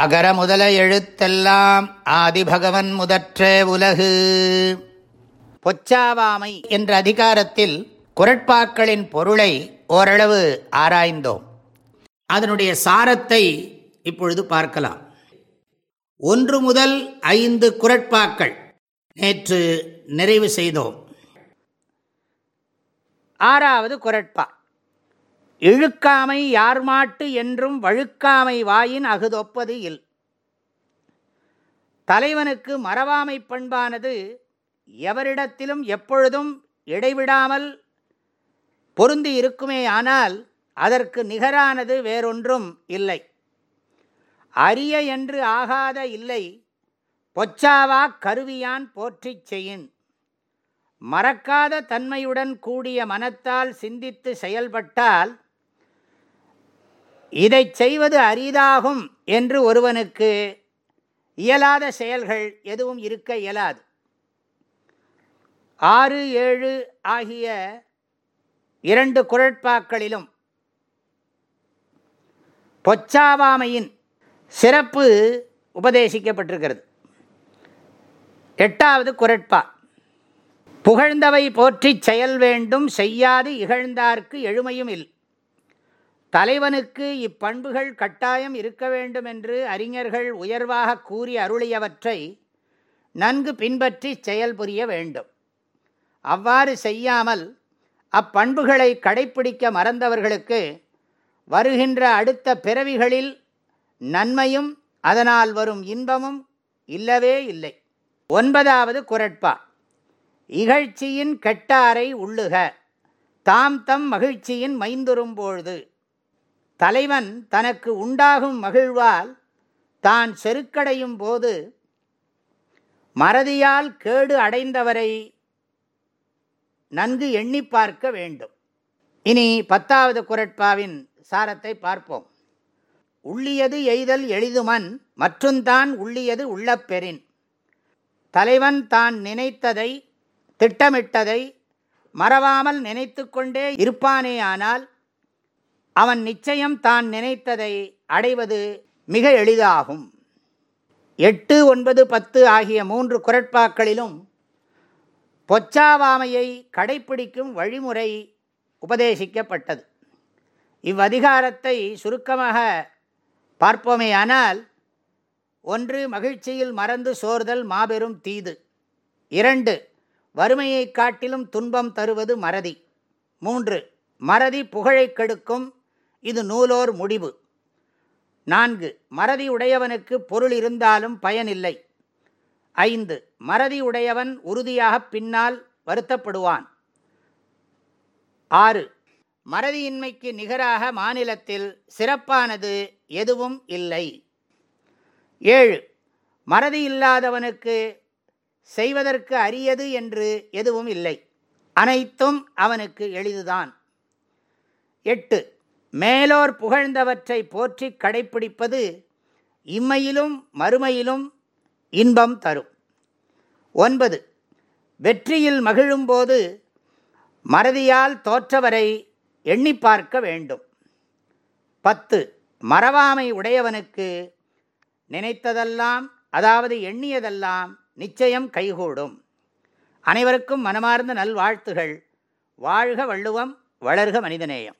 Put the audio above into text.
அகர முதல எழுத்தெல்லாம் ஆதிபகவன் முதற்றே உலகு. பொச்சாவாமை என்ற அதிகாரத்தில் குரட்பாக்களின் பொருளை ஓரளவு ஆராய்ந்தோம். அதனுடைய சாரத்தை இப்பொழுது பார்க்கலாம். ஒன்று முதல் ஐந்து குரட்பாக்கள் நேற்று நிறைவு செய்தோம். ஆறாவது குரட்பா. இழுக்காமை யார்மாட்டு என்றும் வழுக்காமை வாயின் அகுதொப்பது இல். தலைவனுக்கு மறவாமை பண்பானது எவரிடத்திலும் எப்பொழுதும் இடைவிடாமல் பொருந்தி இருக்குமே ஆனால் அதற்கு நிகரானது வேறொன்றும் இல்லை. அரிய என்று ஆகாத இல்லை பொச்சாவா கருவியான் போற்றிச் செய்யின். மறக்காத தன்மையுடன் கூடிய மனத்தால் சிந்தித்து செயல்பட்டால் இதை செய்வது அரிதாகும் என்று ஒருவனுக்கு இயலாத செயல்கள் எதுவும் இருக்க இயலாது. ஆறு ஏழு ஆகிய இரண்டு குரட்பாக்களிலும் பொச்சாவாமையின் சிறப்பு உபதேசிக்கப்பட்டிருக்கிறது. எட்டாவது குரட்பா. புகழ்ந்தவை போற்றிச் செயல் வேண்டும் செய்யாது இகழ்ந்தார்க்கு எழுமையும் இல்லை. தலைவனுக்கு இப்பண்புகள் கட்டாயம் இருக்க வேண்டும் என்று அறிஞர்கள் உயர்வாக கூறி அருளியவற்றை நன்கு பின்பற்றி செயல்புரிய வேண்டும். அவ்வாறு செய்யாமல் அப்பண்புகளை கடைப்பிடிக்க மறந்தவர்களுக்கு வருகின்ற அடுத்த பிறவிகளில் நன்மையும் அதனால் வரும் இன்பமும் இல்லவே இல்லை. ஒன்பதாவது குரட்பா. இகழ்ச்சியின் கெட்டாரை உள்ளுக. தாம் தம் மகிழ்ச்சியின் மைந்துரும்பொழுது தலைவன் தனக்கு உண்டாகும் மகிழ்வால் தான் செருக்கடையும் போது மறதியால் கேடு அடைந்தவரை நன்கு எண்ணி பார்க்க வேண்டும். இனி பத்தாவது குரட்பாவின் சாரத்தை பார்ப்போம். உள்ளியது எய்தல் எளிதுமன் மற்றும்தான் உள்ளியது உள்ளப்பெறின் தலைவன் தான் நினைத்ததை திட்டமிட்டதை மறவாமல் நினைத்து கொண்டே இருப்பானேயானால் அவன் நிச்சயம் தான் நினைத்ததை அடைவது மிக எளிதாகும். எட்டு ஒன்பது பத்து ஆகிய மூன்று குரட்பாக்களிலும் பொச்சாவாமையை கடைப்பிடிக்கும் வழிமுறை உபதேசிக்கப்பட்டது. இவ்வதிகாரத்தை சுருக்கமாக பார்ப்போமேயானால் ஒன்று மகிழ்ச்சியில் மறந்து சோர்தல் மாபெரும் தீது. இரண்டு வறுமையை காட்டிலும் துன்பம் தருவது மறதி. மூன்று மறதி புகழை கெடுக்கும் இது நூலோர் முடிவு. நான்கு மறதி உடையவனுக்கு பொருள் இருந்தாலும் பயனில்லை. ஐந்து மறதி உடையவன் உறுதியாக பின்னால் வருத்தப்படுவான். ஆறு மறதியின்மைக்கு நிகராக மாநிலத்தில் சிறப்பானது எதுவும் இல்லை. ஏழு மறதி இல்லாதவனுக்கு செய்வதற்கு அரியது என்று எதுவும் இல்லை. அனைத்தும் அவனுக்கு எளிதுதான். எட்டு மேலோர் புகழ்ந்தவற்றை போற்றி கடைப்பிடிப்பது இம்மையிலும் மறுமையிலும் இன்பம் தரும். ஒன்பது. வெற்றியில் மகிழும்போது மறதியால் தோற்றவரை எண்ணி பார்க்க வேண்டும். பத்து. மறவாமை உடையவனுக்கு நினைத்ததெல்லாம் அதாவது எண்ணியதெல்லாம் நிச்சயம் கைகூடும். அனைவருக்கும் மனமார்ந்த நல்வாழ்த்துகள். வாழ்க வள்ளுவம் வளர்க மனிதநேயம்.